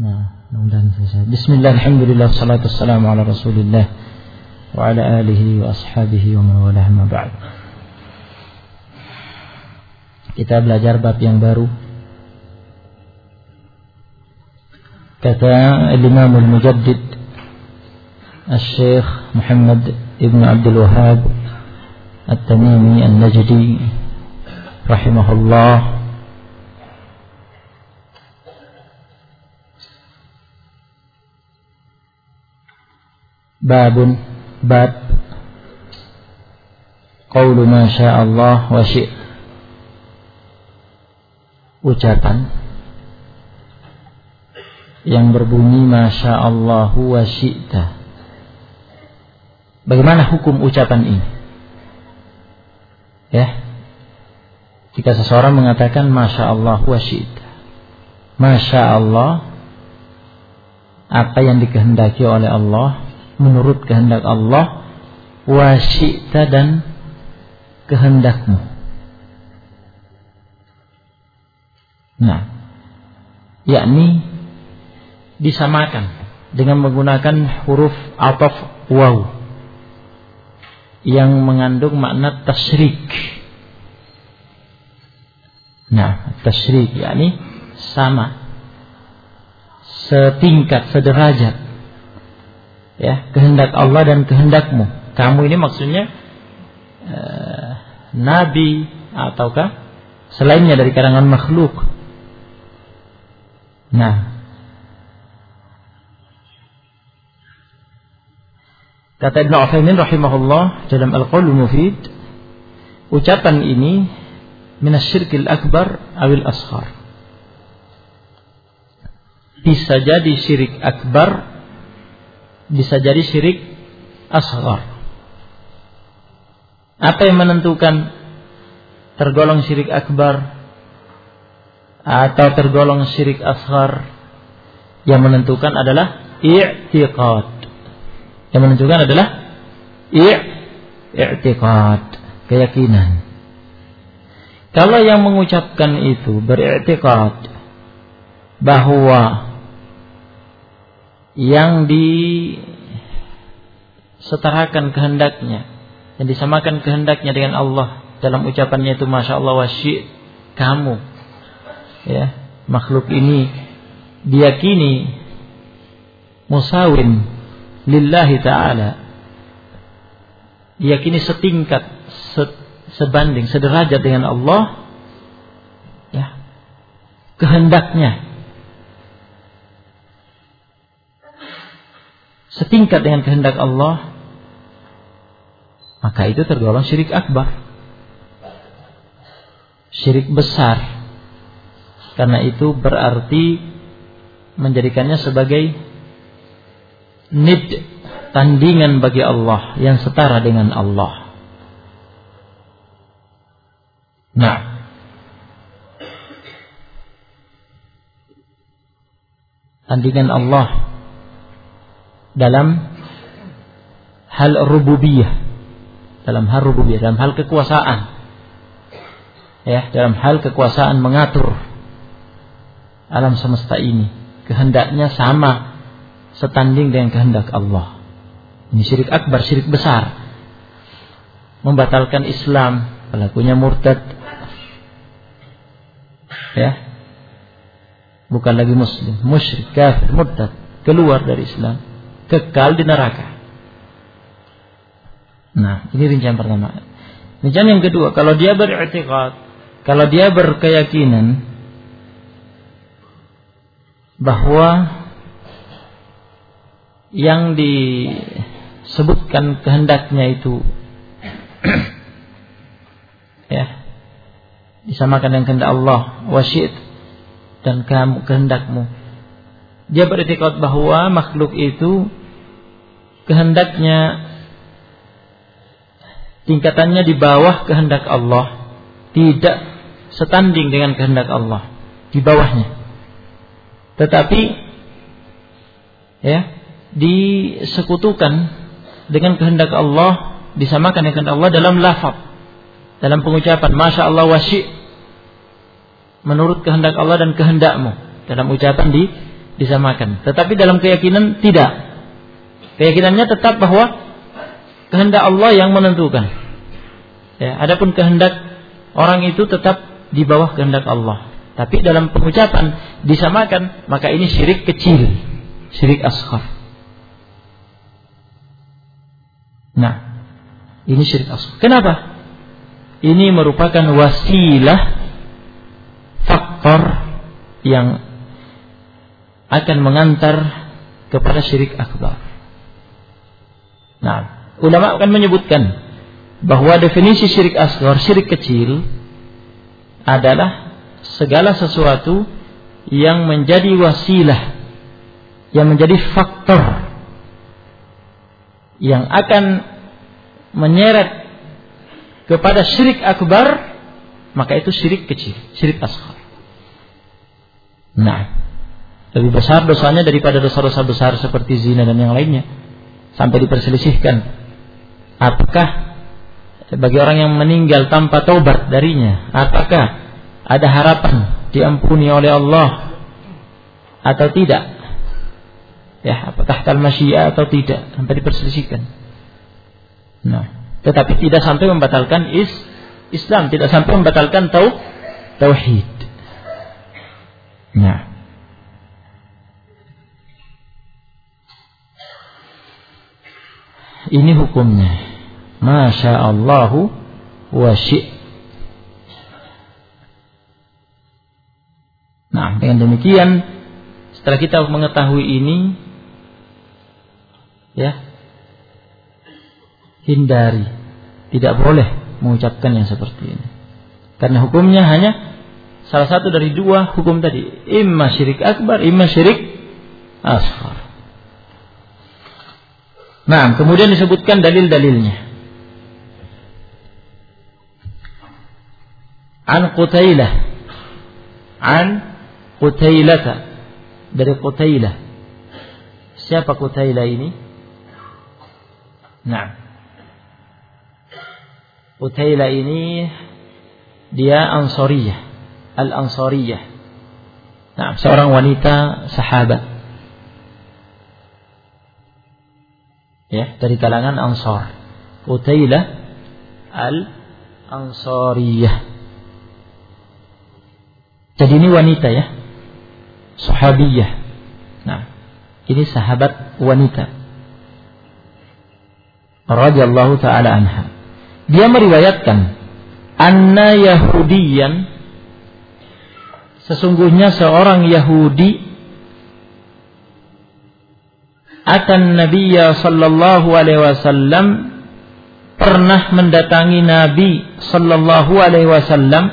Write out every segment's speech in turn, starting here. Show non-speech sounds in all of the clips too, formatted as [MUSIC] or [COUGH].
Nah, mudah-mudahan selesai. Bismillah, alhamdulillah, salatu wassalamu ala rasulillah wa ala alihi wa ashabihi wa man walah ma ba'd. Kita belajar bab yang baru. Kata Imam Al-Mujaddid Al-Syekh Muhammad Ibn Abdul Wahab At-Tamimi Al-Najdi Rahimahullah babun. Bab. Qawlu ma Allah wa syi' ucapan. Yang berbunyi masya Allah wa syi'ta. Bagaimana hukum ucapan ini? Ya. Jika seseorang mengatakan masya Allah wa syi'ta. Masya Allah apa yang dikehendaki oleh Allah menurut kehendak Allah wasyita dan kehendakmu. Nah, yakni disamakan dengan menggunakan huruf ataf waw yang mengandung makna tasrik. Nah, tasrik yakni sama setingkat, sederajat ya kehendak Allah dan kehendakmu. Kamu ini maksudnya uh, nabi ataukah selainnya dari kalangan makhluk. Nah, kata Ibn Uthaymin rahimahullah dalam Al-Qaul Mufid, ucapan ini minasyirkil akbar awil ashar. Bisa jadi syirik akbar bisa jadi syirik asghar. Apa yang menentukan tergolong syirik akbar atau tergolong syirik asghar? Yang menentukan adalah i'tiqad. Yang menentukan adalah i'tiqad, keyakinan. Kalau yang mengucapkan itu beriktikad bahwa yang disetarakan kehendaknya yang disamakan kehendaknya dengan Allah dalam ucapannya itu masya Allah wasyi kamu. Ya makhluk ini diyakini musawin lillahi ta'ala. Diyakini setingkat se, sebanding sederajat dengan Allah. Ya kehendaknya setingkat dengan kehendak Allah, maka itu tergolong syirik akbar. Syirik besar. Karena itu berarti menjadikannya sebagai nid tandingan bagi Allah yang setara dengan Allah. Nah, tandingan Allah dalam hal rububiyah. Dalam hal rububiyah dalam hal kekuasaan. Ya dalam hal kekuasaan mengatur alam semesta ini. Kehendaknya sama setanding dengan kehendak Allah. Ini syirik akbar syirik besar. Membatalkan Islam pelakunya murtad. Ya. Bukan lagi muslim musyrik kafir murtad. Keluar dari Islam kekal di neraka. Nah, ini rincian pertama. Rincian yang kedua, kalau dia beriktikad, kalau dia berkeyakinan bahwa yang disebutkan kehendaknya itu [CLEARS THROAT] ya disamakan dengan kehendak Allah wasyid dan kamu kehendakmu dia beriktikad bahwa makhluk itu kehendaknya tingkatannya di bawah kehendak Allah, tidak setanding dengan kehendak Allah, di bawahnya. Tetapi ya, disekutukan dengan kehendak Allah, disamakan dengan Allah dalam lafaz, dalam pengucapan Masya Allah wasyi menurut kehendak Allah dan kehendakmu dalam ucapan di disamakan. Tetapi dalam keyakinan tidak. Keyakinannya tetap bahwa kehendak Allah yang menentukan. Ya, adapun kehendak orang itu tetap di bawah kehendak Allah. Tapi dalam pengucapan disamakan, maka ini syirik kecil, syirik asghar. Nah, ini syirik asghar. Kenapa? Ini merupakan wasilah faktor yang akan mengantar kepada syirik akbar. Nah, ulama akan menyebutkan bahwa definisi syirik asghar, syirik kecil adalah segala sesuatu yang menjadi wasilah, yang menjadi faktor yang akan menyeret kepada syirik akbar, maka itu syirik kecil, syirik asghar. Nah, lebih besar dosanya daripada dosa-dosa besar seperti zina dan yang lainnya. Sampai diperselisihkan Apakah bagi orang yang meninggal tanpa taubat darinya, apakah ada harapan diampuni oleh Allah atau tidak? Ya, apakah tal atau tidak? Sampai diperselisihkan. Nah, tetapi tidak sampai membatalkan is Islam, tidak sampai membatalkan tau tauhid. Nah, ini hukumnya. Masya Allahu wa Nah, dengan demikian setelah kita mengetahui ini ya hindari tidak boleh mengucapkan yang seperti ini. Karena hukumnya hanya salah satu dari dua hukum tadi, imma syirik akbar, imma syirik asghar. Nah, kemudian disebutkan dalil-dalilnya. An Qutailah. An Qutailata. Dari Qutailah. Siapa Qutailah ini? Nah. Qutailah ini dia Ansariyah. Al-Ansariyah. Nah, seorang wanita sahabat. Ya, dari kalangan Ansar. Qutailah Al-Ansariyah. Jadi ini wanita ya. Sahabiyah. Nah, ini sahabat wanita. Radhiyallahu taala anha. Dia meriwayatkan anna Yahudiyan sesungguhnya seorang Yahudi akan Nabi sallallahu alaihi wasallam pernah mendatangi Nabi sallallahu alaihi wasallam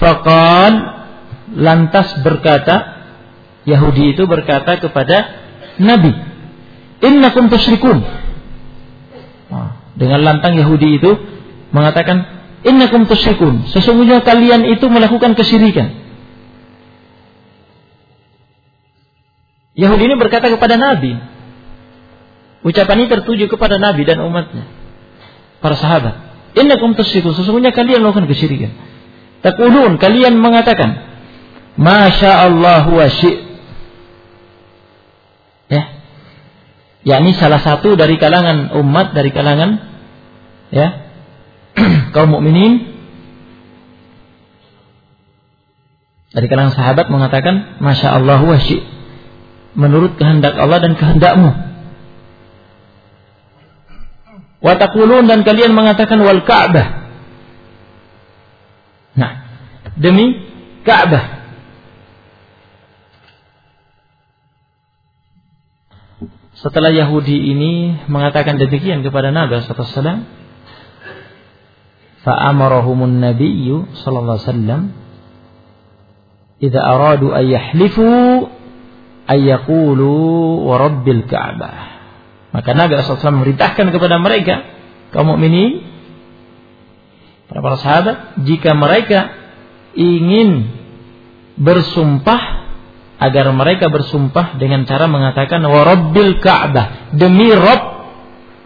faqal lantas berkata Yahudi itu berkata kepada Nabi, "Innakum tusyrikun." Dengan lantang Yahudi itu mengatakan, "Innakum tusyrikun." Sesungguhnya kalian itu melakukan kesyirikan. Yahudi ini berkata kepada Nabi. Ucapan ini tertuju kepada Nabi dan umatnya. Para sahabat. Innakum tusyrikun. Sesungguhnya kalian melakukan kesyirikan. Takulun, kalian mengatakan, Masya Allah wa Ya. yakni salah satu dari kalangan umat dari kalangan ya [CLEARS THROAT] kaum mukminin dari kalangan sahabat mengatakan Masya Allah wa menurut kehendak Allah dan kehendakmu Watakulun dan kalian mengatakan wal Ka'bah. Nah, demi Ka'bah. Setelah Yahudi ini mengatakan demikian kepada Nabi SAW, fa'amarahumun nabiyyu sallallahu alaihi wasallam idza aradu an yahlifu ay yaqulu wa rabbil ka'bah. Maka Nabi SAW memerintahkan kepada mereka kaum mukminin para para sahabat jika mereka ingin bersumpah agar mereka bersumpah dengan cara mengatakan warabbil Ka'bah demi Rob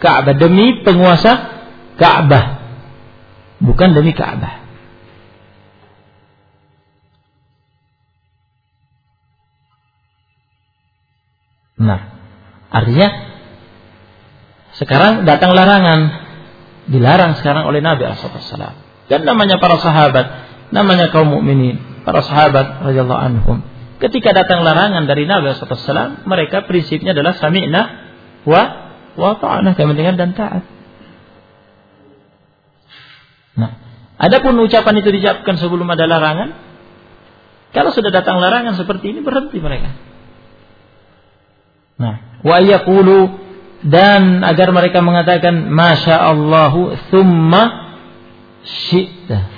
Ka'bah demi penguasa Ka'bah bukan demi Ka'bah Nah, artinya sekarang datang larangan, dilarang sekarang oleh Nabi SAW. Dan namanya para sahabat, namanya kaum mukminin, para sahabat radhiyallahu anhum. Ketika datang larangan dari Nabi SAW, mereka prinsipnya adalah sami'na wa wa ta'ana, kami dengar dan taat. Nah, adapun ucapan itu diucapkan sebelum ada larangan, kalau sudah datang larangan seperti ini berhenti mereka. Nah, wa yaqulu dan agar mereka mengatakan masya Allahu thumma syi'ta.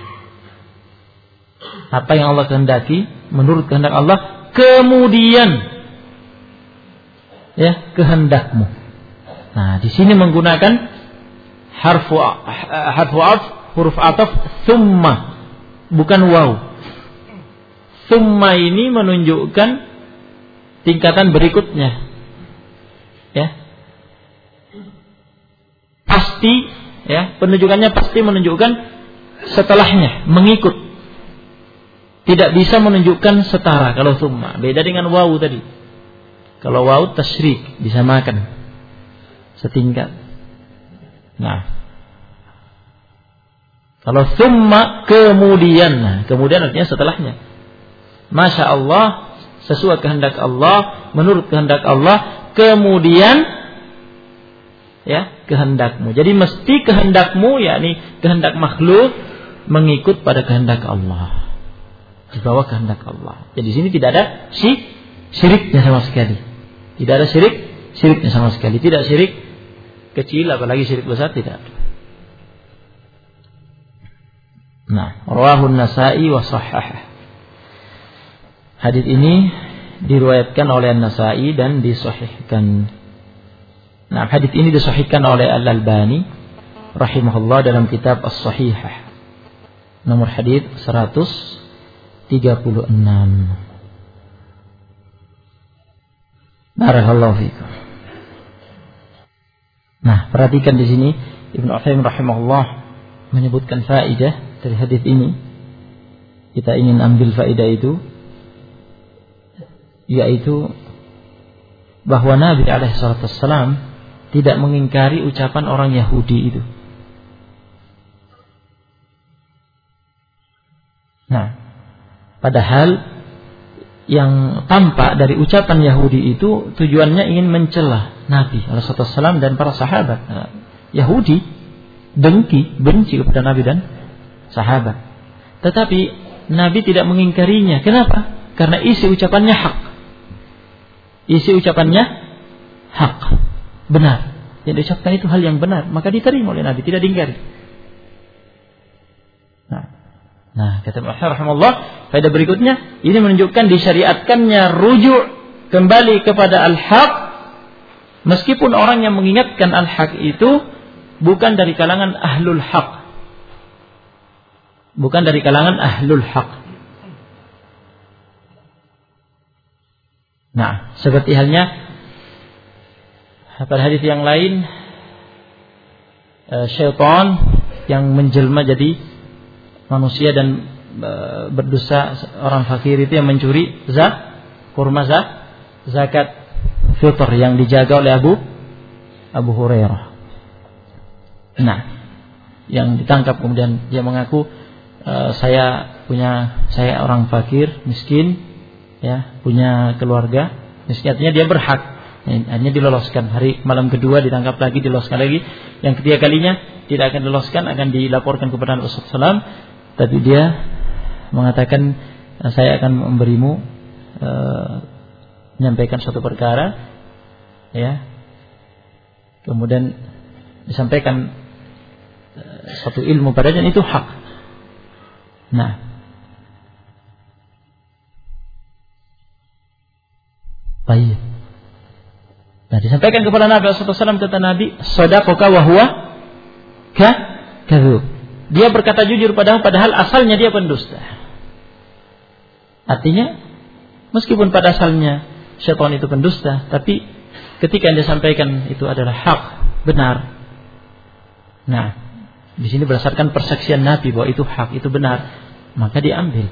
Apa yang Allah kehendaki menurut kehendak Allah kemudian ya kehendakmu. Nah, di sini menggunakan harfu harfu af, huruf ataf thumma bukan waw. Thumma ini menunjukkan tingkatan berikutnya. Ya. Pasti ya, penunjukannya pasti menunjukkan setelahnya, mengikut. Tidak bisa menunjukkan setara kalau summa. Beda dengan waw tadi. Kalau waw tasrik bisa makan setingkat. Nah, kalau summa kemudian, nah, kemudian artinya setelahnya. Masya Allah, sesuai kehendak Allah, menurut kehendak Allah, kemudian ya kehendakmu. Jadi mesti kehendakmu yakni kehendak makhluk mengikut pada kehendak Allah. Di bawah kehendak Allah. Jadi sini tidak ada si syiriknya sama sekali. Tidak ada syirik, syiriknya sama sekali. Tidak syirik kecil apalagi syirik besar tidak. Nah, rawahun Nasa'i wa sahhah. Hadis ini diriwayatkan oleh An-Nasa'i dan disahihkan Nah, hadis ini disahihkan oleh Al-Albani rahimahullah dalam kitab As-Sahihah. Nomor hadis 136. Barakallahu fikum. Nah, perhatikan di sini Ibnu Utsaimin rahimahullah menyebutkan faidah dari hadis ini. Kita ingin ambil faidah itu yaitu bahwa Nabi alaihissalam tidak mengingkari ucapan orang Yahudi itu. Nah, padahal yang tampak dari ucapan Yahudi itu tujuannya ingin mencela Nabi Alaihissalam dan para sahabat. Nah, Yahudi dengki, benci kepada Nabi dan sahabat. Tetapi Nabi tidak mengingkarinya. Kenapa? Karena isi ucapannya hak. Isi ucapannya hak benar. Yang diucapkan itu hal yang benar, maka diterima oleh Nabi, tidak diingkari. Nah, nah kata Rahimahullah, pada berikutnya ini menunjukkan disyariatkannya rujuk kembali kepada al-haq meskipun orang yang mengingatkan al-haq itu bukan dari kalangan ahlul haq. Bukan dari kalangan ahlul haq. Nah, seperti halnya pada hadis yang lain eh, syaitan yang menjelma jadi manusia dan eh, berdosa orang fakir itu yang mencuri zak kurma zak zakat fitr yang dijaga oleh Abu Abu Hurairah. Nah, yang ditangkap kemudian dia mengaku e, saya punya saya orang fakir, miskin, ya, punya keluarga, miskin artinya dia berhak hanya diloloskan. Hari malam kedua ditangkap lagi diloloskan lagi. Yang ketiga kalinya tidak akan diloloskan akan dilaporkan kepada Rasulullah SAW tapi dia mengatakan saya akan memberimu e, menyampaikan suatu perkara ya. Kemudian disampaikan e, suatu ilmu padanya itu hak. Nah disampaikan kepada Nabi SAW kata Nabi, "Sadaqaka wa huwa ka kadzub." Dia berkata jujur padahal padahal asalnya dia pendusta. Artinya meskipun pada asalnya syaitan itu pendusta, tapi ketika yang disampaikan itu adalah hak, benar. Nah, di sini berdasarkan persaksian Nabi bahwa itu hak, itu benar, maka diambil.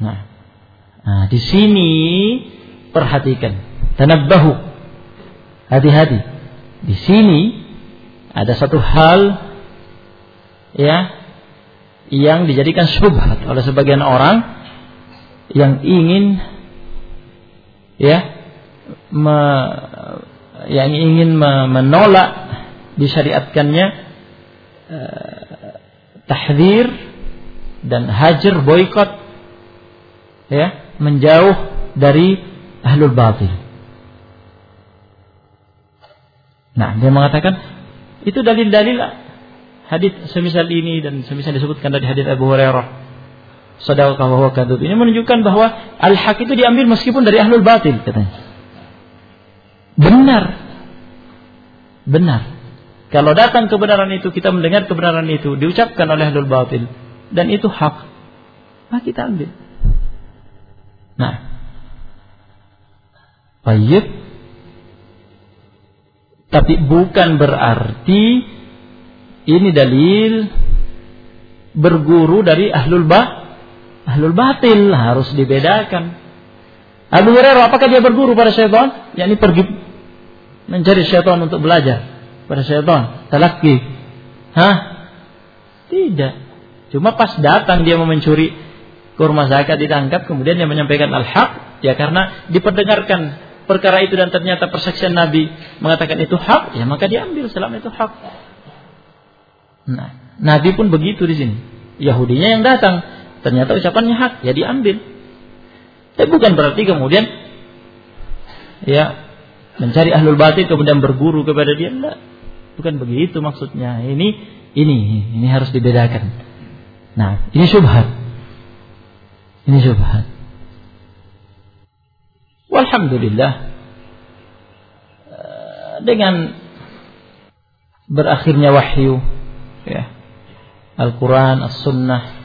Nah, nah di sini perhatikan, tanabbahu Hati-hati. Di sini ada satu hal ya yang dijadikan syubhat oleh sebagian orang yang ingin ya me, yang ingin menolak disyariatkannya eh, tahdir dan hajar boykot ya menjauh dari ahlul batil. Nah, dia mengatakan itu dalil-dalil hadis semisal ini dan semisal disebutkan dari hadis Abu Hurairah. Sadaqah wa kadub. Ini menunjukkan bahwa al-haq itu diambil meskipun dari ahlul batil katanya. Benar. Benar. Kalau datang kebenaran itu, kita mendengar kebenaran itu diucapkan oleh ahlul batil dan itu hak, maka kita ambil. Nah, baik. Tapi bukan berarti ini dalil berguru dari ahlul bah ahlul batil harus dibedakan. Abu Hurairah apakah dia berguru pada syaitan? yakni pergi mencari syaitan untuk belajar pada syaitan, talaki. Hah? Tidak. Cuma pas datang dia mau mencuri kurma zakat ditangkap kemudian dia menyampaikan al-haq ya karena diperdengarkan perkara itu dan ternyata persaksian Nabi mengatakan itu hak ya maka diambil selama itu hak. Nah, Nabi pun begitu di sini. Yahudinya yang datang ternyata ucapannya hak ya diambil. Tapi bukan berarti kemudian ya mencari ahlul batin kemudian berguru kepada dia enggak. Bukan begitu maksudnya. Ini ini ini harus dibedakan. Nah, ini syubhat. Ini syubhat. Walhamdulillah eh, dengan berakhirnya wahyu ya Al-Quran, As-Sunnah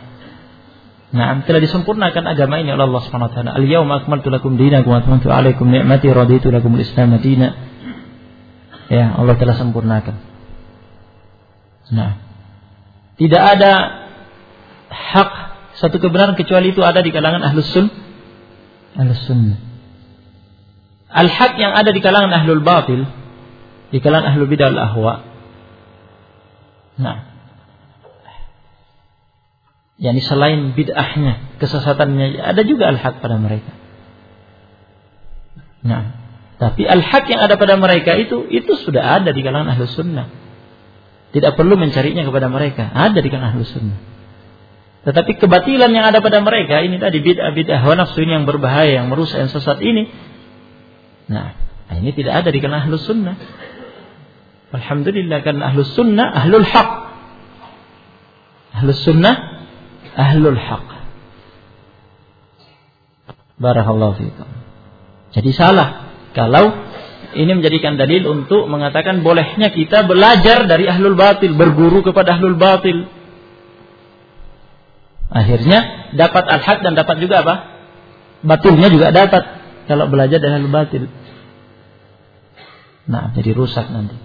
Nah, telah disempurnakan agama ini oleh Allah Subhanahu wa taala. Al-yauma akmaltu lakum dinakum wa atmamtu 'alaikum ni'mati raditu lakum al-Islam madina. Ya, Allah telah sempurnakan. Nah, tidak ada hak satu kebenaran kecuali itu ada di kalangan ahlus sun ahlus sunnah. Al-haq yang ada di kalangan ahlul batil, di kalangan ahlul bidah al-ahwa. Nah, yakni selain bid'ahnya, kesesatannya, ada juga al-haq pada mereka. Nah, tapi al-haq yang ada pada mereka itu, itu sudah ada di kalangan ahlus sunnah. Tidak perlu mencarinya kepada mereka. Ada di kalangan ahlus sunnah. Tetapi kebatilan yang ada pada mereka ini tadi bid'ah-bid'ah hawa nafsu ini yang berbahaya, yang merusak, yang sesat ini. Nah, ini tidak ada di kalangan ahlus sunnah. Alhamdulillah kan ahlus sunnah ahlul haq. Ahlus sunnah ahlul haq. Barakallahu fiikum. Jadi salah kalau ini menjadikan dalil untuk mengatakan bolehnya kita belajar dari ahlul batil, berguru kepada ahlul batil. Akhirnya dapat al-haq dan dapat juga apa? Batilnya juga dapat kalau belajar ahlul batil. Nah, jadi rusak nanti.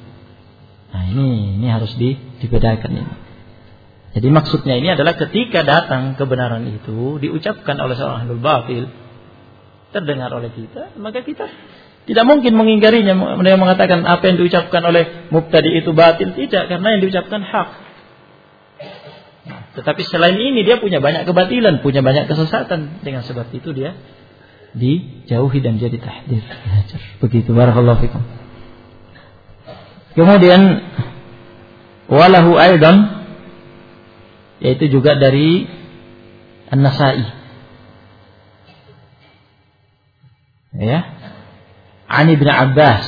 Nah, ini ini harus di, dibedakan ini. Jadi maksudnya ini adalah ketika datang kebenaran itu diucapkan oleh seorang ahlul batil, terdengar oleh kita, maka kita tidak mungkin mengingkarinya. Mereka mengatakan apa yang diucapkan oleh mubtadi itu batil tidak, karena yang diucapkan hak. Nah, tetapi selain ini dia punya banyak kebatilan, punya banyak kesesatan. Dengan sebab itu dia dijauhi dan jadi tahdir. Begitu barakallahu fikum. Kemudian walahu aidan yaitu juga dari An-Nasai. Ya. An Ibnu Abbas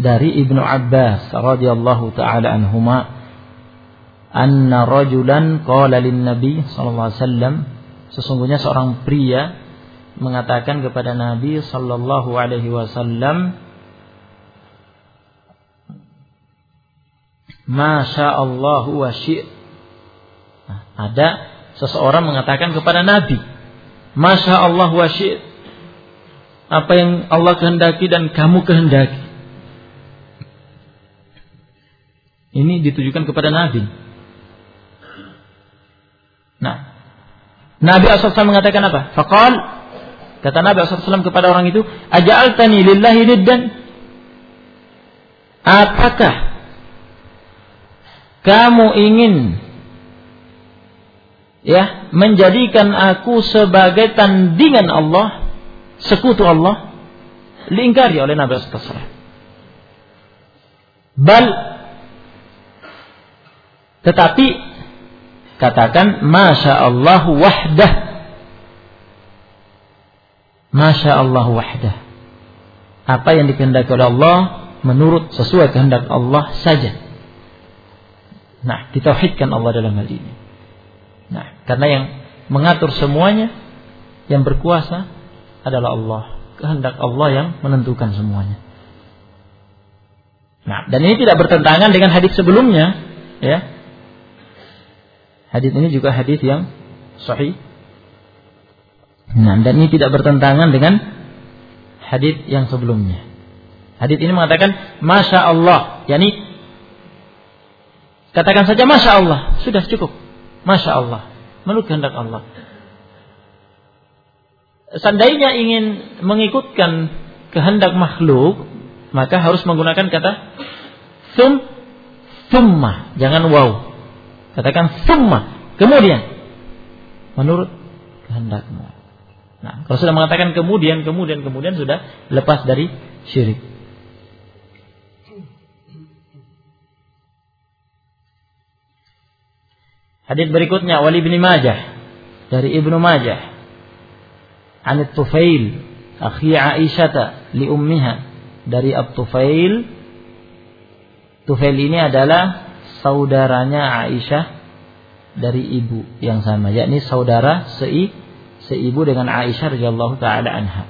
dari Ibnu Abbas radhiyallahu taala anhuma anna rajulan qala lin nabi sallallahu alaihi wasallam sesungguhnya seorang pria mengatakan kepada Nabi sallallahu alaihi wasallam Masya Allah wa syi' Ada seseorang mengatakan kepada Nabi, Masya Allah wa Apa yang Allah kehendaki dan kamu kehendaki. Ini ditujukan kepada Nabi. Nah, Nabi SAW mengatakan apa? Fakal kata Nabi SAW kepada orang itu, Aja'altani lillahi niddan. apakah kamu ingin ya menjadikan aku sebagai tandingan Allah, sekutu Allah? Diingkari oleh Nabi SAW. Bal tetapi katakan Masya Allah wahdah Masya Allah wahdah. Apa yang dikehendaki oleh Allah Menurut sesuai kehendak Allah saja. Nah ditauhidkan Allah dalam hal ini. Nah karena yang mengatur semuanya Yang berkuasa adalah Allah. Kehendak Allah yang menentukan semuanya. Nah dan ini tidak bertentangan dengan hadis sebelumnya Ya. Hadis ini juga hadis yang sahih. Nah, dan ini tidak bertentangan dengan hadis yang sebelumnya. Hadis ini mengatakan Masya Allah, yakni katakan saja Masya Allah, sudah cukup. Masya Allah, menurut kehendak Allah. Seandainya ingin mengikutkan kehendak makhluk, maka harus menggunakan kata sum, summa, jangan wow. Katakan summa. Kemudian. Menurut kehendakmu. Nah, kalau sudah mengatakan kemudian, kemudian, kemudian sudah lepas dari syirik. Hadis berikutnya Wali bin Majah dari Ibnu Majah. An Tufail akhi Aisyah li ummiha dari Ab Tufail Tufail ini adalah saudaranya Aisyah dari ibu yang sama, yakni saudara sei seibu dengan Aisyah radhiyallahu taala anha.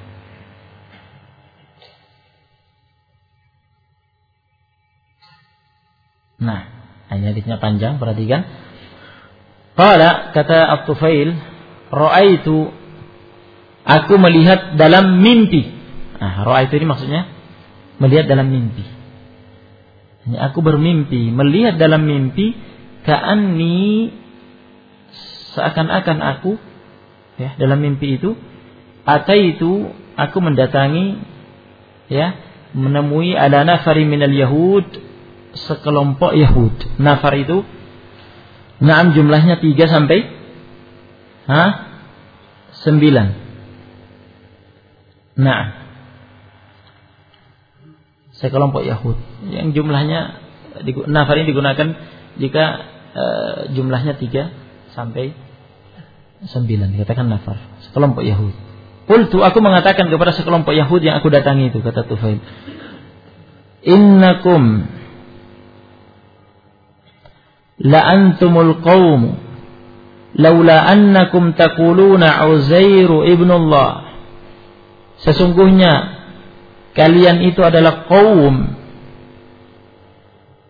Nah, hanya hadisnya panjang, perhatikan. Qala kata Abtufail, "Ra'aitu aku melihat dalam mimpi." Nah, ra'aitu ini maksudnya melihat dalam mimpi. Aku bermimpi, melihat dalam mimpi ka'anni seakan-akan aku ya dalam mimpi itu itu aku mendatangi ya menemui ada nafari minal yahud sekelompok yahud. Nafar itu naam jumlahnya tiga sampai ha sembilan. Nah sekelompok Yahud. Yang jumlahnya nafar ini digunakan jika e, jumlahnya tiga sampai sembilan dikatakan nafar sekelompok Yahud. Qultu aku mengatakan kepada sekelompok Yahud yang aku datangi itu kata Tufail. Innakum la antumul qaum laula annakum taquluna Uzair ibnullah. Sesungguhnya kalian itu adalah kaum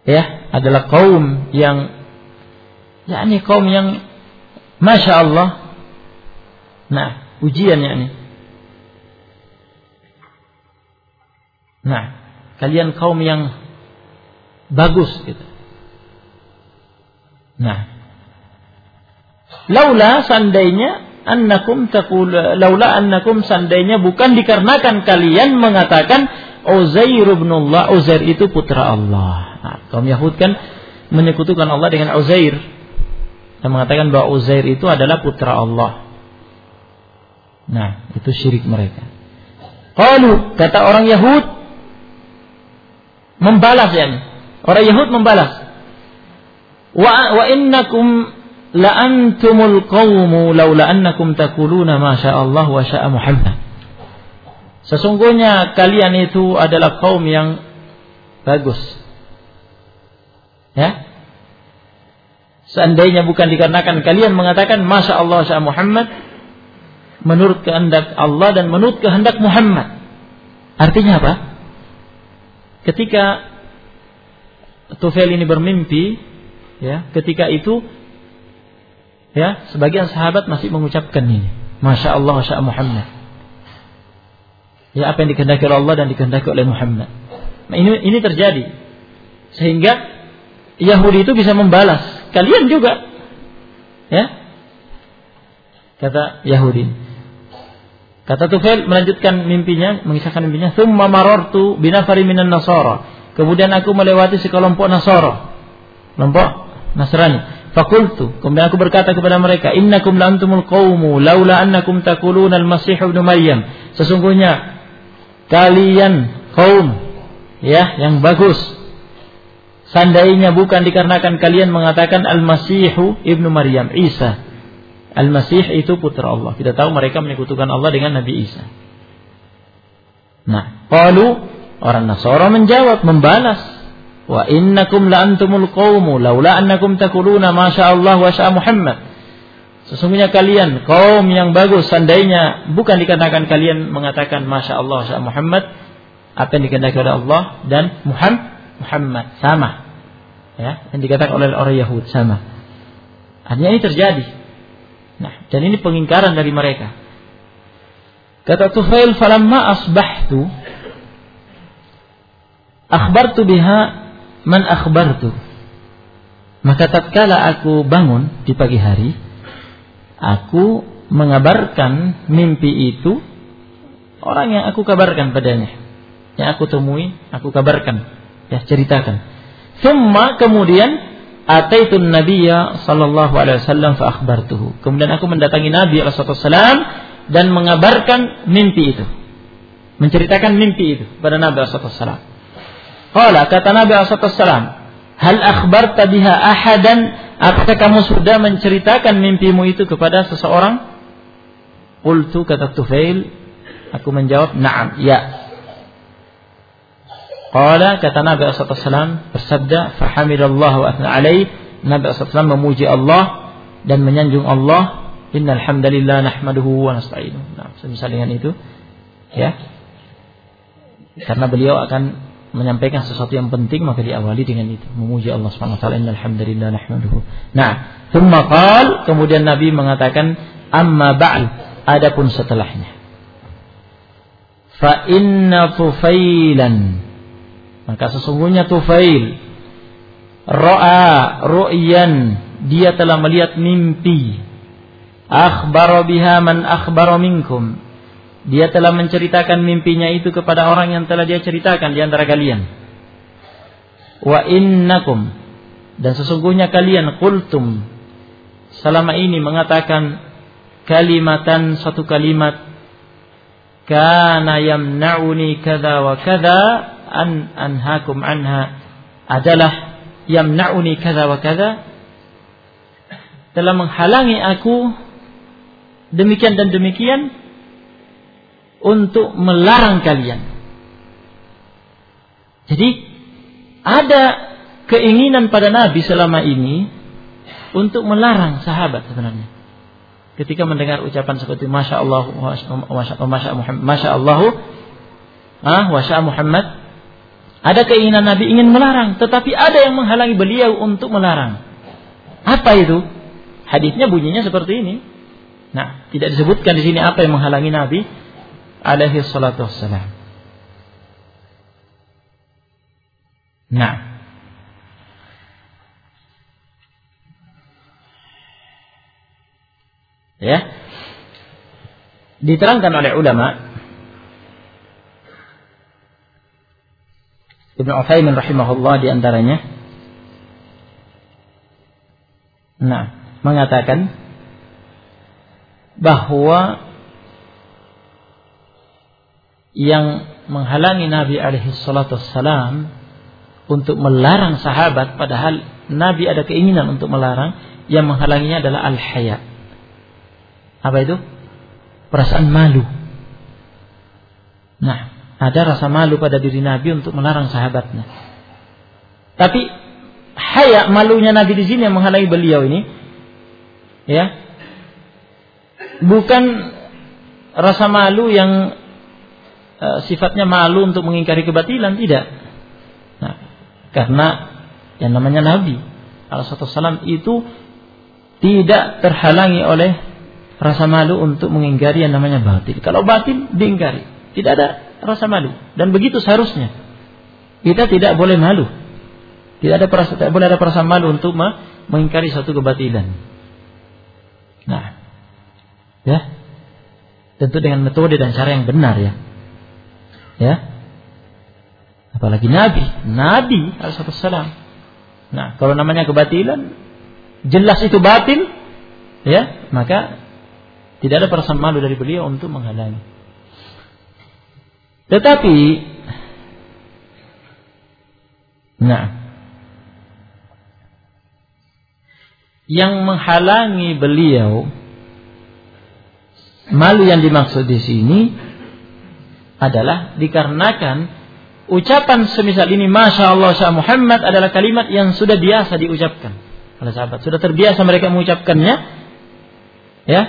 ya adalah kaum yang yakni kaum yang masya Allah nah ujian yakni nah kalian kaum yang bagus gitu nah laula seandainya annakum taqul laula annakum sandainya bukan dikarenakan kalian mengatakan Uzair bin Allah Uzair itu putra Allah. Nah, kaum Yahud kan menyekutukan Allah dengan Uzair dan mengatakan bahwa Uzair itu adalah putra Allah. Nah, itu syirik mereka. Qalu kata orang Yahud membalas ya. Orang Yahud membalas. Wa wa innakum la antumul qawmu laula annakum taquluna ma Allah wa syaa Muhammad. Sesungguhnya kalian itu adalah kaum yang bagus. Ya. Seandainya bukan dikarenakan kalian mengatakan Masya Allah Sya Muhammad menurut kehendak Allah dan menurut kehendak Muhammad. Artinya apa? Ketika Tufail ini bermimpi, ya, ketika itu Ya, sebagian sahabat masih mengucapkan ini. Masya Allah, Masya Muhammad. Ya, apa yang dikehendaki oleh Allah dan dikehendaki oleh Muhammad. Nah, ini ini terjadi. Sehingga Yahudi itu bisa membalas. Kalian juga. Ya. Kata Yahudi. Kata Tufail melanjutkan mimpinya, mengisahkan mimpinya, "Tsumma marartu binafari minan nasara." Kemudian aku melewati sekelompok Nasoro. Kelompok Nasrani. Fakultu. Kemudian aku berkata kepada mereka, Innakum lantumul qawmu laula annakum takuluna al-masih ibn Maryam. Sesungguhnya kalian kaum ya yang bagus. Seandainya bukan dikarenakan kalian mengatakan al-masihu ibnu Maryam, Isa. Al-Masih itu putra Allah. Kita tahu mereka menyekutukan Allah dengan Nabi Isa. Nah, qalu orang Nasara menjawab, membalas, "Wa innakum la antumul laula annakum takuluna ma Allah wa syaa Muhammad." Sesungguhnya kalian kaum yang bagus seandainya bukan dikatakan kalian mengatakan Masya Allah Masya Muhammad apa yang dikatakan oleh Allah dan Muhammad Muhammad sama ya yang dikatakan oleh orang Yahudi sama hanya ini terjadi nah dan ini pengingkaran dari mereka Kata Tufail, falamma asbahtu akhbartu biha man akhbartu. Maka tatkala aku bangun di pagi hari, aku mengabarkan mimpi itu orang yang aku kabarkan padanya. Yang aku temui, aku kabarkan, ya ceritakan. Thumma kemudian ataitun nabiyya sallallahu alaihi wasallam fa akhbartuhu. Kemudian aku mendatangi Nabi alaihi wasallam dan mengabarkan mimpi itu. Menceritakan mimpi itu pada Nabi SAW. Qala kata Nabi SAW, Hal akhbarta biha ahadan? Apakah kamu sudah menceritakan mimpimu itu kepada seseorang? Qultu kata Tufail, aku menjawab, na'am, ya. Qala kata Nabi SAW bersabda, Fahamidallahu wa athna alaih. Nabi SAW memuji Allah dan menyanjung Allah Innal hamdalillah nahmaduhu wa nasta'inuh. Nah, semisal dengan itu ya. Karena beliau akan menyampaikan sesuatu yang penting maka diawali dengan itu memuji Allah Subhanahu wa taala innal hamdalillah nahmaduhu. Nah, thumma qal kemudian Nabi mengatakan amma ba'd adapun setelahnya. Fa inna tufailan maka sesungguhnya Tufail ra'a ru'yan. Dia telah melihat mimpi. Akhbara biha man akhbara minkum. Dia telah menceritakan mimpinya itu kepada orang yang telah dia ceritakan di antara kalian. Wa innakum. Dan sesungguhnya kalian qultum. Selama ini mengatakan kalimatan satu kalimat. Kana yamna'uni kadza wa kadza an anhakum anha adalah yamna'uni kadza wa kadza telah menghalangi aku demikian dan demikian untuk melarang kalian. Jadi ada keinginan pada Nabi selama ini untuk melarang sahabat sebenarnya. Ketika mendengar ucapan seperti Masya Allah, Masya, Muhammad, Masya Allah, ah, Masya Muhammad, ada keinginan Nabi ingin melarang, tetapi ada yang menghalangi beliau untuk melarang. Apa itu? Hadisnya bunyinya seperti ini. Nah, tidak disebutkan di sini apa yang menghalangi Nabi alaihi salatu wassalam. Nah, ya diterangkan oleh ulama Ibnu Utsaimin rahimahullah di antaranya nah mengatakan bahwa yang menghalangi Nabi alaihi salatu wassalam untuk melarang sahabat padahal Nabi ada keinginan untuk melarang yang menghalanginya adalah al-haya. Apa itu? Perasaan malu. Nah, ada rasa malu pada diri Nabi untuk melarang sahabatnya. Tapi haya malunya Nabi di sini yang menghalangi beliau ini ya bukan rasa malu yang uh, sifatnya malu untuk mengingkari kebatilan tidak. Nah, karena yang namanya Nabi Alaihissalam itu tidak terhalangi oleh rasa malu untuk mengingkari yang namanya batil. Kalau batil diingkari, tidak ada rasa malu dan begitu seharusnya. Kita tidak boleh malu. Tidak ada perasa, tidak boleh ada perasaan malu untuk mengingkari satu kebatilan. Nah, Ya. Tentu dengan metode dan cara yang benar ya. Ya. Apalagi Nabi, Nabi Alaihissalam. Nah, kalau namanya kebatilan, jelas itu batin, ya, maka tidak ada perasaan malu dari beliau untuk menghalangi. Tetapi, nah, yang menghalangi beliau malu yang dimaksud di sini adalah dikarenakan ucapan semisal ini Masya Allah Syah Muhammad adalah kalimat yang sudah biasa diucapkan oleh sahabat. Sudah terbiasa mereka mengucapkannya. Ya.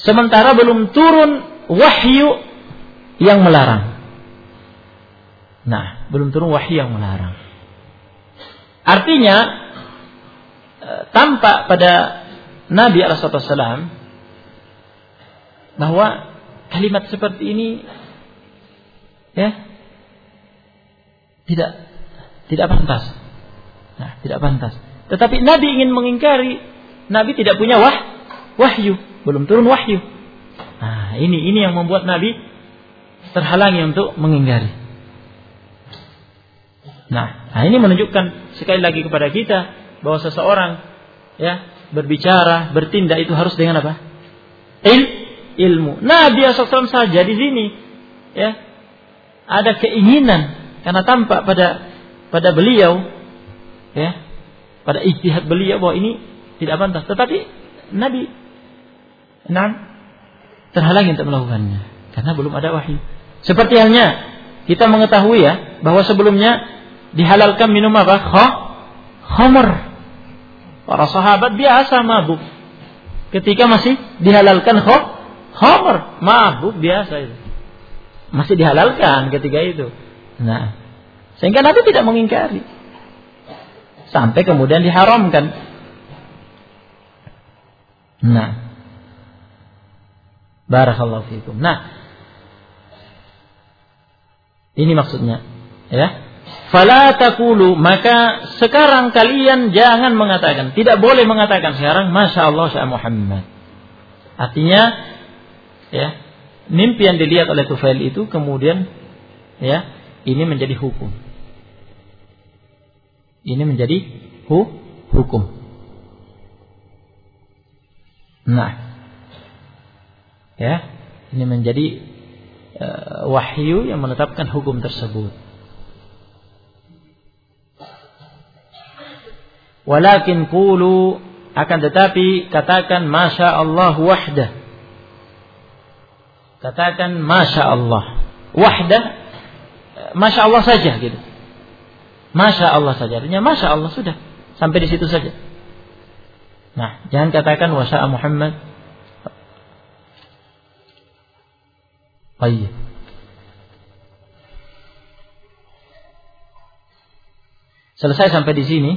Sementara belum turun wahyu yang melarang. Nah, belum turun wahyu yang melarang. Artinya eh, tampak pada Nabi Alaihissalam bahwa kalimat seperti ini ya tidak tidak pantas. Nah, tidak pantas. Tetapi Nabi ingin mengingkari, Nabi tidak punya wah, wahyu, belum turun wahyu. Nah, ini ini yang membuat Nabi terhalangi untuk mengingkari. Nah, nah ini menunjukkan sekali lagi kepada kita bahwa seseorang ya berbicara, bertindak itu harus dengan apa? Il, ilmu. Nabi SAW saja di sini ya ada keinginan karena tampak pada pada beliau ya pada ijtihad beliau bahwa ini tidak pantas tetapi Nabi nah, terhalangi untuk melakukannya karena belum ada wahyu seperti halnya kita mengetahui ya bahwa sebelumnya dihalalkan minum apa khamr para sahabat biasa mabuk ketika masih dihalalkan khamr mabuk biasa itu masih dihalalkan ketika itu Nah, sehingga Nabi tidak mengingkari. Sampai kemudian diharamkan. Nah. Barakallahu fiikum. Nah. Ini maksudnya, ya. Fala takulu maka sekarang kalian jangan mengatakan, tidak boleh mengatakan sekarang Masya Allah Syah Muhammad. Artinya, ya, mimpi yang dilihat oleh Tufail itu kemudian, ya, ini menjadi hukum. Ini menjadi hu hukum. Nah, ya, ini menjadi wahyu yang menetapkan hukum tersebut. Walakin kulu akan tetapi katakan masya Allah wahdah. Katakan masya Allah wahdah Masya Allah saja gitu. Masya Allah saja. Artinya Masya Allah sudah. Sampai di situ saja. Nah, jangan katakan wasya'a Muhammad. Baik. Selesai sampai di sini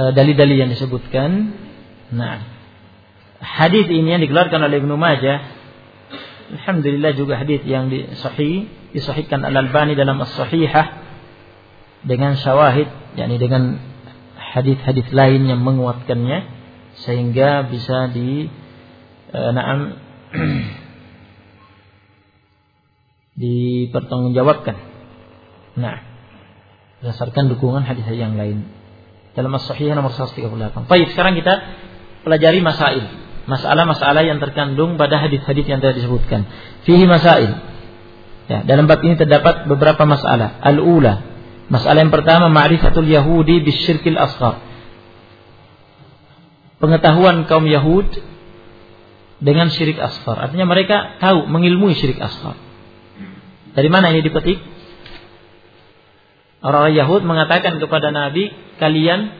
eh, dalil-dalil yang disebutkan. Nah, hadis ini yang dikeluarkan oleh Ibnu Majah Alhamdulillah juga hadis yang disahih disahihkan Al Albani dalam As-Sahihah dengan syawahid yakni dengan hadis-hadis lain yang menguatkannya sehingga bisa di uh, naam [CLEARS THROAT] dipertanggungjawabkan. Nah, berdasarkan dukungan hadis yang lain. Dalam As-Sahihah nomor 138. Baik, sekarang kita pelajari masail masalah-masalah yang terkandung pada hadis-hadis yang telah disebutkan. Fihi masail. Ya, dalam bab ini terdapat beberapa masalah. Al-ula, masalah yang pertama ma'rifatul Yahudi bisyirkil asghar. Pengetahuan kaum Yahud dengan syirik asghar. Artinya mereka tahu mengilmui syirik asghar. Dari mana ini dipetik? Orang-orang Yahud mengatakan kepada Nabi, kalian,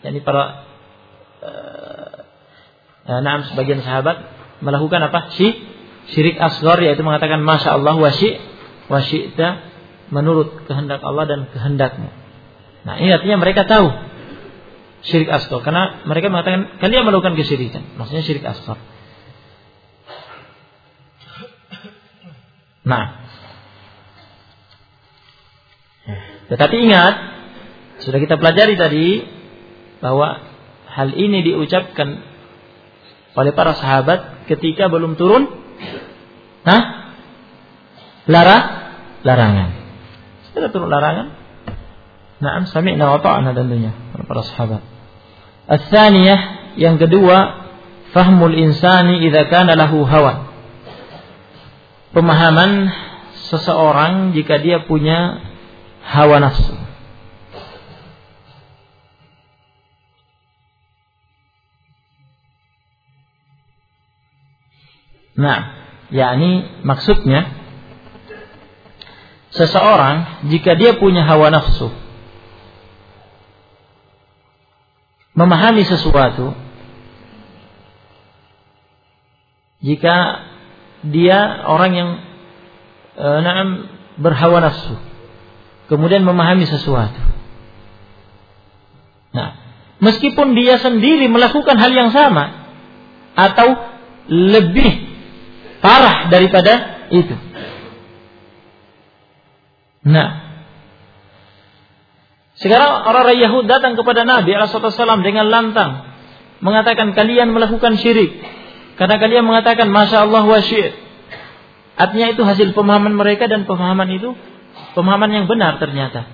yakni para Eh, nah, sebagian sahabat melakukan apa? Syi, syirik asghar yaitu mengatakan masya Allah wasyi wasyita menurut kehendak Allah dan kehendakmu. Nah, ini artinya mereka tahu syirik asghar karena mereka mengatakan kalian melakukan kesyirikan. Maksudnya syirik asghar. Nah, tetapi ingat sudah kita pelajari tadi bahwa hal ini diucapkan oleh para sahabat ketika belum turun Hah? Lara, larangan. Setelah turun larangan, Naam sami'na wa ta'na tentunya para sahabat. As-saniyah yang kedua, fahmul insani idza kana lahu hawa. Pemahaman seseorang jika dia punya hawa nafsu. Nah, yakni maksudnya seseorang jika dia punya hawa nafsu memahami sesuatu jika dia orang yang e, berhawa nafsu kemudian memahami sesuatu nah meskipun dia sendiri melakukan hal yang sama atau lebih parah daripada itu nah sekarang orang-orang Yahud datang kepada Nabi SAW dengan lantang. Mengatakan kalian melakukan syirik. Karena kalian mengatakan Masya Allah wa syirik. Artinya itu hasil pemahaman mereka dan pemahaman itu pemahaman yang benar ternyata.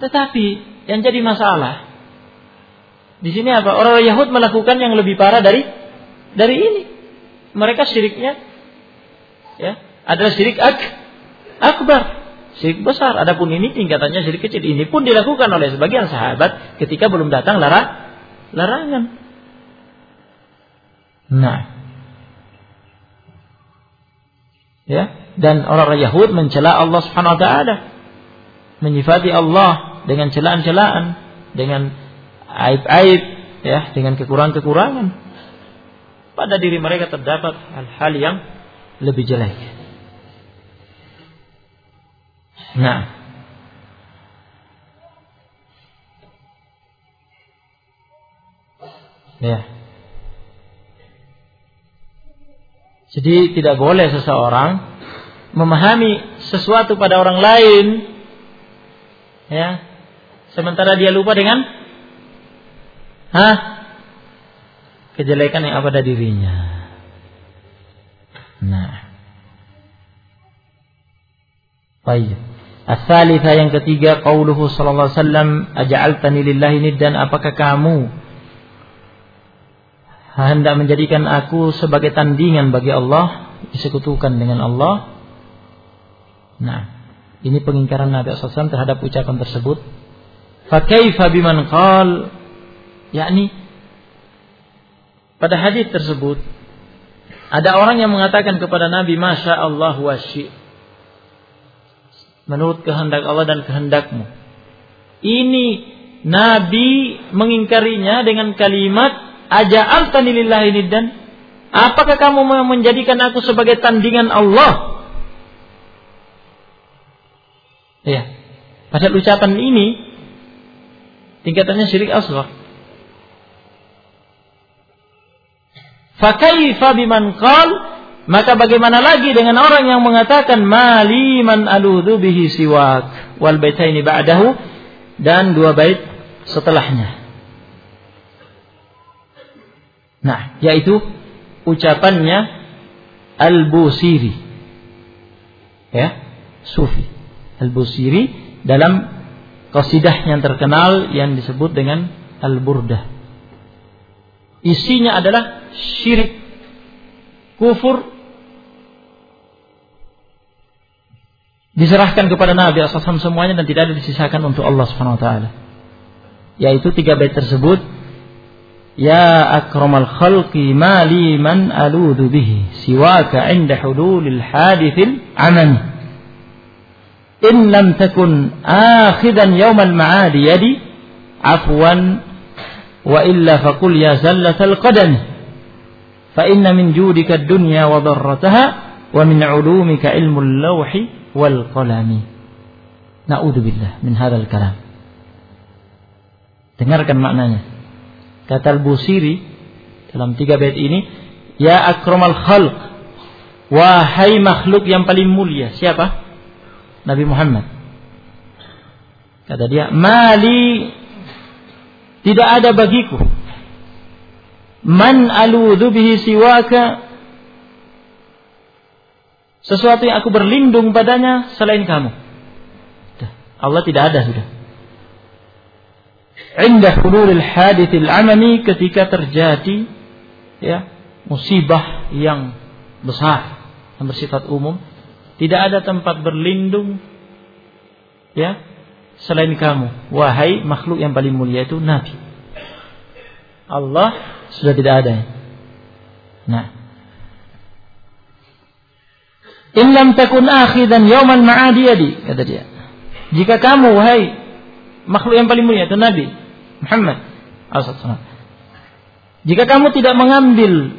Tetapi yang jadi masalah di sini apa? Orang Yahud melakukan yang lebih parah dari dari ini. Mereka syiriknya ya adalah syirik ak akbar syirik besar. Adapun ini tingkatannya syirik kecil. Ini pun dilakukan oleh sebagian sahabat ketika belum datang lara, larangan. Nah. Ya, dan orang Yahud mencela Allah Subhanahu wa taala. Menyifati Allah dengan celaan-celaan, dengan aib-aib, ya, dengan kekurangan-kekurangan. Pada diri mereka terdapat hal-hal yang lebih jelek. Nah. Ya. Jadi tidak boleh seseorang memahami sesuatu pada orang lain ya sementara dia lupa dengan hah kejelekan yang ada dirinya. Nah. Baik. As-salisa yang ketiga qauluhu sallallahu alaihi wasallam aj'altani lillahi niddan apakah kamu hendak menjadikan aku sebagai tandingan bagi Allah disekutukan dengan Allah Nah ini pengingkaran Nabi SAW terhadap ucapan tersebut Fakaifa biman qal yakni pada hadis tersebut ada orang yang mengatakan kepada Nabi Masya Allah wa menurut kehendak Allah dan kehendakmu. Ini Nabi mengingkarinya dengan kalimat aja'altani lillahi dan apakah kamu menjadikan aku sebagai tandingan Allah? Ya. Pada ucapan ini tingkatannya syirik asghar. Fakaifa biman qala maka bagaimana lagi dengan orang yang mengatakan maliman aludhu bihi siwak wal baitaini ba'dahu dan dua bait setelahnya. Nah, yaitu ucapannya Al-Busiri. Ya, Sufi. Al-Busiri dalam qasidah yang terkenal yang disebut dengan Al-Burdah. Isinya adalah syirik, kufur diserahkan kepada Nabi SAW semuanya dan tidak ada disisakan untuk Allah Subhanahu Wa Taala. Yaitu tiga bait tersebut. Ya akramal khalqi ma li man aludu bihi siwaka inda hululil hadithil amani. In lam takun akhidan yawmal ma'adi yadi afwan wa illa faqul ya zallatal qadam fa inna min judika ad-dunya wa dharrataha wa min ulumika ilmul lawhi wal qalami. Na'udzubillah min hadzal kalam. Dengarkan maknanya. Kata Al-Busiri dalam tiga bait ini, ya akramal khalq, wahai makhluk yang paling mulia. Siapa? Nabi Muhammad. Kata dia, mali tidak ada bagiku man aludhu bihi siwaka sesuatu yang aku berlindung padanya selain kamu. Allah tidak ada sudah. Indah hululil hadithil amami ketika terjadi ya musibah yang besar yang bersifat umum, tidak ada tempat berlindung ya selain kamu wahai makhluk yang paling mulia itu nabi. Allah sudah tidak ada. Nah, In lam takun akhidan yaumal ma'adi kata dia. Jika kamu wahai makhluk yang paling mulia itu Nabi Muhammad SAW. Jika kamu tidak mengambil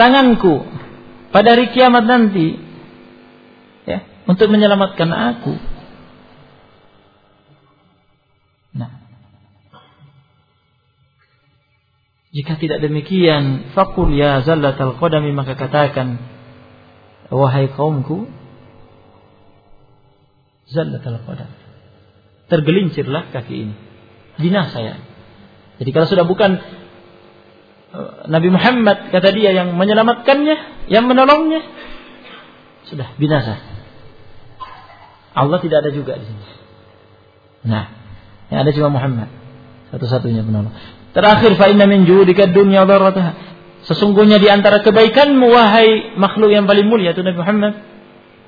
tanganku pada hari kiamat nanti untuk menyelamatkan aku. Nah, jika tidak demikian, fakul ya zallatal qadami maka katakan wahai kaumku zallatal qadam tergelincirlah kaki ini binasa ya jadi kalau sudah bukan eh, Nabi Muhammad kata dia yang menyelamatkannya yang menolongnya sudah binasa Allah tidak ada juga di sini nah yang ada cuma Muhammad satu-satunya penolong terakhir fa inna min judika dunya darataha Sesungguhnya di antara kebaikanmu wahai makhluk yang paling mulia itu Nabi Muhammad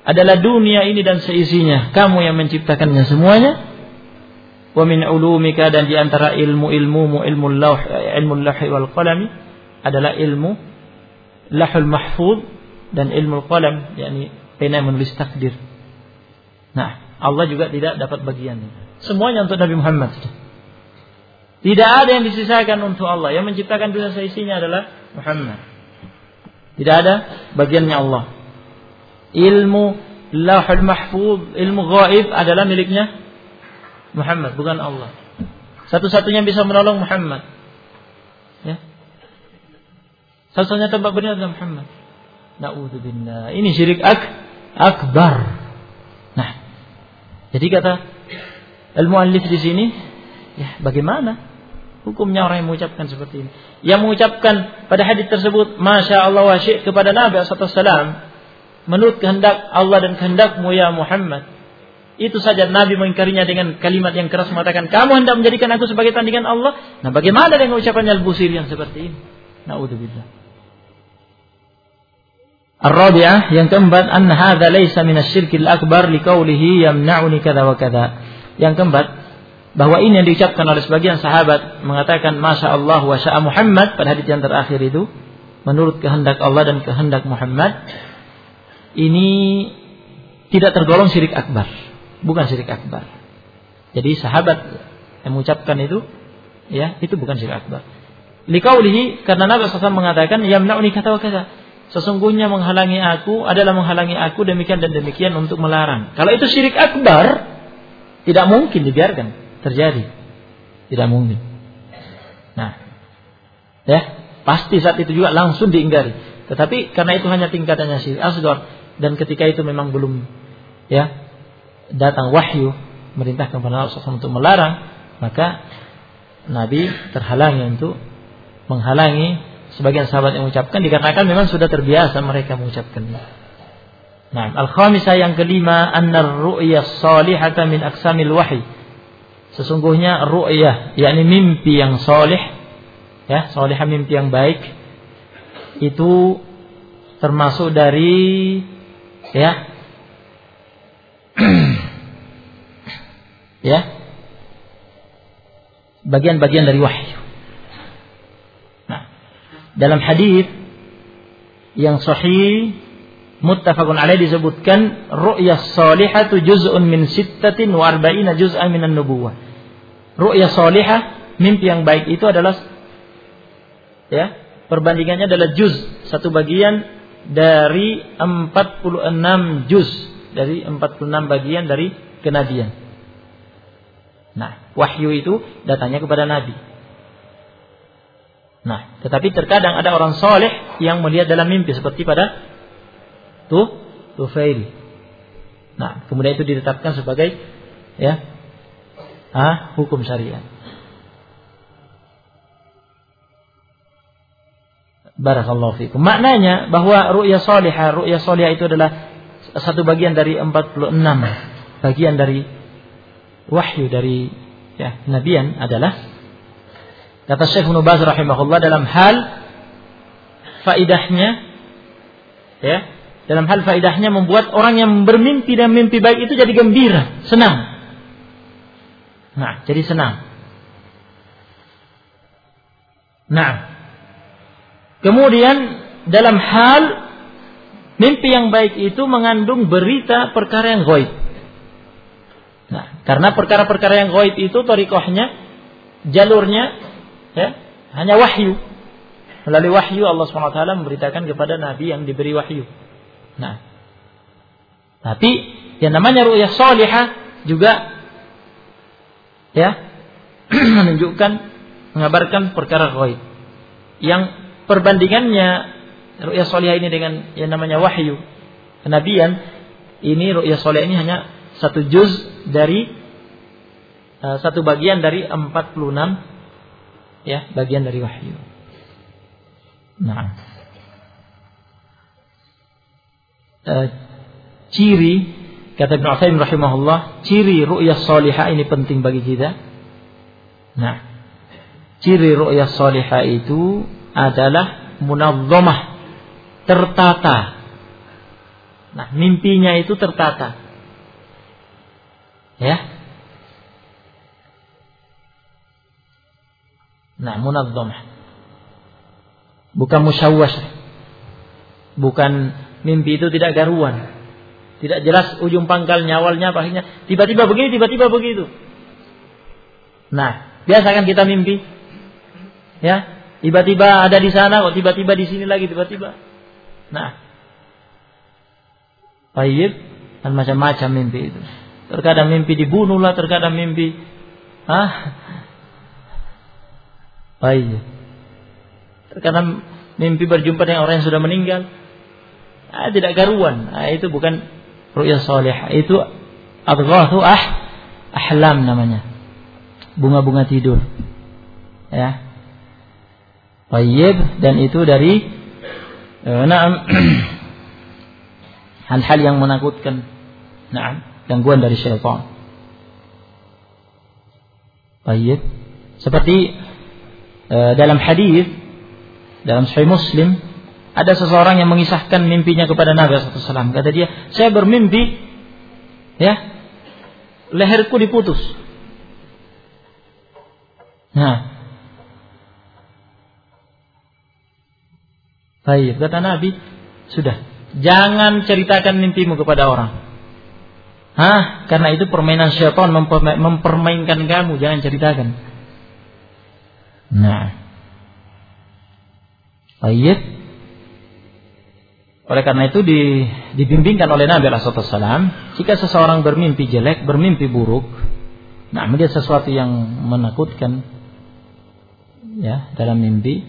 adalah dunia ini dan seisinya. Kamu yang menciptakannya semuanya. Wa min ulumika dan di antara ilmu-ilmumu ilmu lauh ilmu lahi wal qalami adalah ilmu lahul mahfud dan ilmu qalam yakni pena menulis takdir. Nah, Allah juga tidak dapat bagiannya. Semuanya untuk Nabi Muhammad. Tidak ada yang disisakan untuk Allah. Yang menciptakan dunia seisinya adalah Muhammad. Tidak ada bagiannya Allah. Ilmu lahul mahfuz, ilmu gaib adalah miliknya Muhammad, bukan Allah. Satu-satunya bisa menolong Muhammad. Ya. Satu-satunya tempat benar adalah Muhammad. Na'udzubillah. Ini syirik ak akbar. Jadi kata al-muallif di sini, ya bagaimana? Hukumnya orang yang mengucapkan seperti ini. Yang mengucapkan pada hadis tersebut, Masya Allah wa kepada Nabi SAW. Menurut kehendak Allah dan kehendakmu ya Muhammad. Itu saja Nabi mengingkarinya dengan kalimat yang keras mengatakan, kamu hendak menjadikan aku sebagai tandingan Allah. Nah bagaimana dengan ucapannya al-busir yang seperti ini? Na'udzubillah. Ar-rabi'ah yang keempat an hadza laysa min asy-syirkil akbar liqaulihi yamna'uni kadza wa kadza. Yang keempat bahwa ini yang diucapkan oleh sebagian sahabat mengatakan Masya Allah wa sya'a Muhammad pada hadis yang terakhir itu menurut kehendak Allah dan kehendak Muhammad ini tidak tergolong syirik akbar. Bukan syirik akbar. Jadi sahabat yang mengucapkan itu ya itu bukan syirik akbar. Likaulihi karena Nabi SAW mengatakan yamna'uni kata wa kata sesungguhnya menghalangi aku adalah menghalangi aku demikian dan demikian untuk melarang kalau itu syirik akbar tidak mungkin dibiarkan terjadi. Tidak mungkin. Nah, ya, pasti saat itu juga langsung diingkari. Tetapi karena itu hanya tingkatannya si asgar dan ketika itu memang belum ya datang wahyu merintahkan kepada Rasulullah untuk melarang, maka Nabi terhalangi untuk menghalangi sebagian sahabat yang mengucapkan dikarenakan memang sudah terbiasa mereka mengucapkannya. Nah, al-khamisah yang kelima, anna ru'ya salihata min aksamil wahyi sesungguhnya ru'yah yakni mimpi yang soleh ya solehah mimpi yang baik itu termasuk dari ya [CLEARS THROAT] ya bagian-bagian dari wahyu. Dalam hadis yang sahih muttafaqun alaih disebutkan ru'yah salihatu juz'un min sittatin wa arba'ina juz'an minan nubuwah. Ru'yah salihah, mimpi yang baik itu adalah ya, perbandingannya adalah juz, satu bagian dari 46 juz, dari 46 bagian dari kenabian. Nah, wahyu itu datangnya kepada nabi. Nah, tetapi terkadang ada orang soleh yang melihat dalam mimpi seperti pada tuh tufail. Nah, kemudian itu ditetapkan sebagai ya ah, hukum syariat. Barakallahu fikum. Maknanya bahwa ru'ya salihah, ru'ya salihah itu adalah satu bagian dari 46 bagian dari wahyu dari ya, nabian adalah kata Syekh Ibnu Baz rahimahullah dalam hal faidahnya ya dalam hal faidahnya membuat orang yang bermimpi dan mimpi baik itu jadi gembira, senang. Nah, jadi senang. Nah, kemudian dalam hal mimpi yang baik itu mengandung berita perkara yang goib. Nah, karena perkara-perkara yang goib itu torikohnya, jalurnya, ya, hanya wahyu. Melalui wahyu Allah swt memberitakan kepada Nabi yang diberi wahyu. Nah, tapi yang namanya ru'yah solihah juga ya [CLEARS THROAT] menunjukkan mengabarkan perkara gaib yang perbandingannya ru'yah solihah ini dengan yang namanya wahyu kenabian ini ru'yah solihah ini hanya satu juz dari uh, satu bagian dari 46 ya bagian dari wahyu. Nah, uh, ciri kata Ibnu Utsaimin rahimahullah, ciri ru'yah salihah ini penting bagi kita. Nah, ciri ru'yah salihah itu adalah munazzamah, tertata. Nah, mimpinya itu tertata. Ya. Nah, munazzamah. Bukan musyawwash. Bukan Mimpi itu tidak garuan. Tidak jelas ujung pangkalnya, awalnya, akhirnya. Tiba-tiba begini, tiba-tiba begitu. Nah, biasa kan kita mimpi. Ya, tiba-tiba ada di sana, kok tiba-tiba di sini lagi, tiba-tiba. Nah, baik, dan macam-macam mimpi itu. Terkadang mimpi dibunuh lah, terkadang mimpi, ah, baik. Terkadang mimpi berjumpa dengan orang yang sudah meninggal. Ah, tidak garuan. Ah, itu bukan ru'ya soleh. Itu adghathu ah ahlam namanya. Bunga-bunga tidur. Ya. Tayyib dan itu dari eh, [CLEARS THROAT] hal-hal yang menakutkan. Nah, gangguan dari syaitan. Tayyib. Seperti dalam hadis dalam Sahih Muslim ada seseorang yang mengisahkan mimpinya kepada Nabi SAW. Kata dia, saya bermimpi, ya, leherku diputus. Nah, baik kata Nabi, sudah, jangan ceritakan mimpimu kepada orang. Hah? Karena itu permainan syaitan mempermainkan kamu, jangan ceritakan. Nah, baik. Oleh karena itu di, dibimbingkan oleh Nabi Wasallam, jika seseorang bermimpi jelek, bermimpi buruk, nah menjadi sesuatu yang menakutkan, ya dalam mimpi,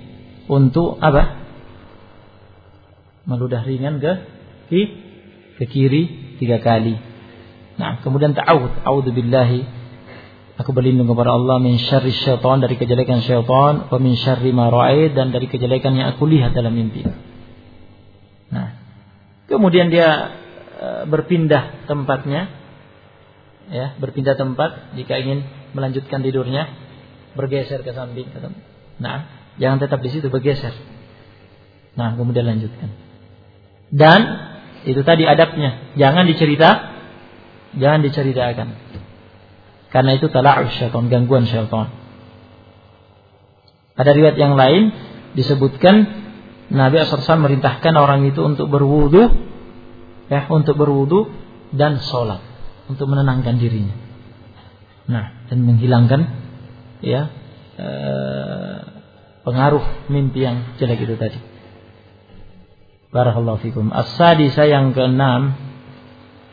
untuk apa? Meludah ringan ke ke, ke kiri tiga kali. Nah, kemudian ta'awud, a'udzu billahi Aku berlindung kepada Allah min syarri syaitan dari kejelekan syaitan, wa min syarri ma dan dari kejelekan yang aku lihat dalam mimpi. Nah, kemudian dia e, berpindah tempatnya, ya, berpindah tempat jika ingin melanjutkan tidurnya, bergeser ke samping. Nah, jangan tetap di situ bergeser. Nah, kemudian lanjutkan. Dan itu tadi adabnya, jangan dicerita, jangan diceritakan. Karena itu tala'us syaitan, gangguan syaitan. Ada riwayat yang lain disebutkan Nabi SAW merintahkan orang itu untuk berwudu, ya, untuk berwudu dan sholat, untuk menenangkan dirinya. Nah, dan menghilangkan, ya, eh, pengaruh mimpi yang jelek itu tadi. Barakallahu fikum. As-sadisa yang keenam,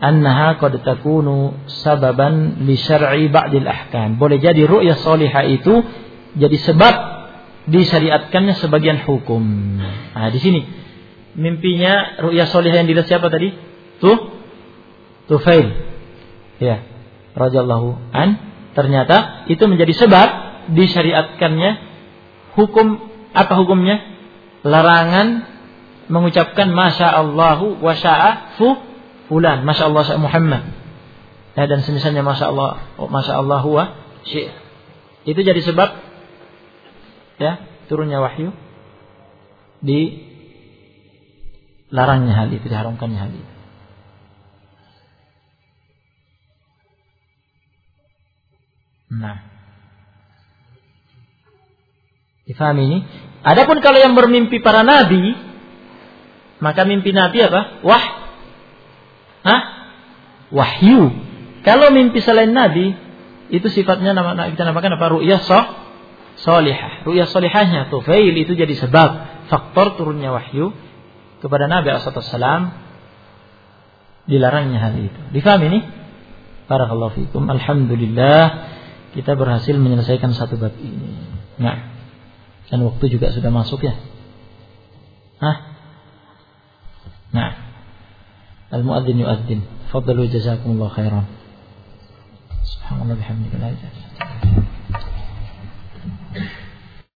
annaha qad takunu sababan li syar'i ba'dil ahkam. Boleh jadi ru'yah salihah itu jadi sebab disyariatkannya sebagian hukum. Nah, di sini mimpinya ru'ya soleh yang dilihat siapa tadi? Tuh Tufail. Ya, radhiyallahu an. Ternyata itu menjadi sebab disyariatkannya hukum apa hukumnya? larangan mengucapkan masya Allahu wa sya'a fu fulan, masya Allah Muhammad. Ya, dan semisalnya masya Allah, masya Allah wa syi. Itu jadi sebab ya turunnya wahyu di larangnya hal itu, diharamkannya hal itu. Nah. Difahami ini? Adapun kalau yang bermimpi para nabi, maka mimpi nabi apa? Wah. Hah? Wahyu. Kalau mimpi selain nabi, itu sifatnya nama kita namakan apa? Ru'yah soh, solihah. Ru'yah solihahnya tufail itu jadi sebab faktor turunnya wahyu kepada Nabi Alaihissalam dilarangnya hal itu. Difahami ini? Barakallahu fikum. Alhamdulillah kita berhasil menyelesaikan satu bab ini. Nah, dan waktu juga sudah masuk ya. Hah? Nah. المؤذن يؤذن. تفضلوا جزاكم الله خيرا. سبحان الله بحمده لا إله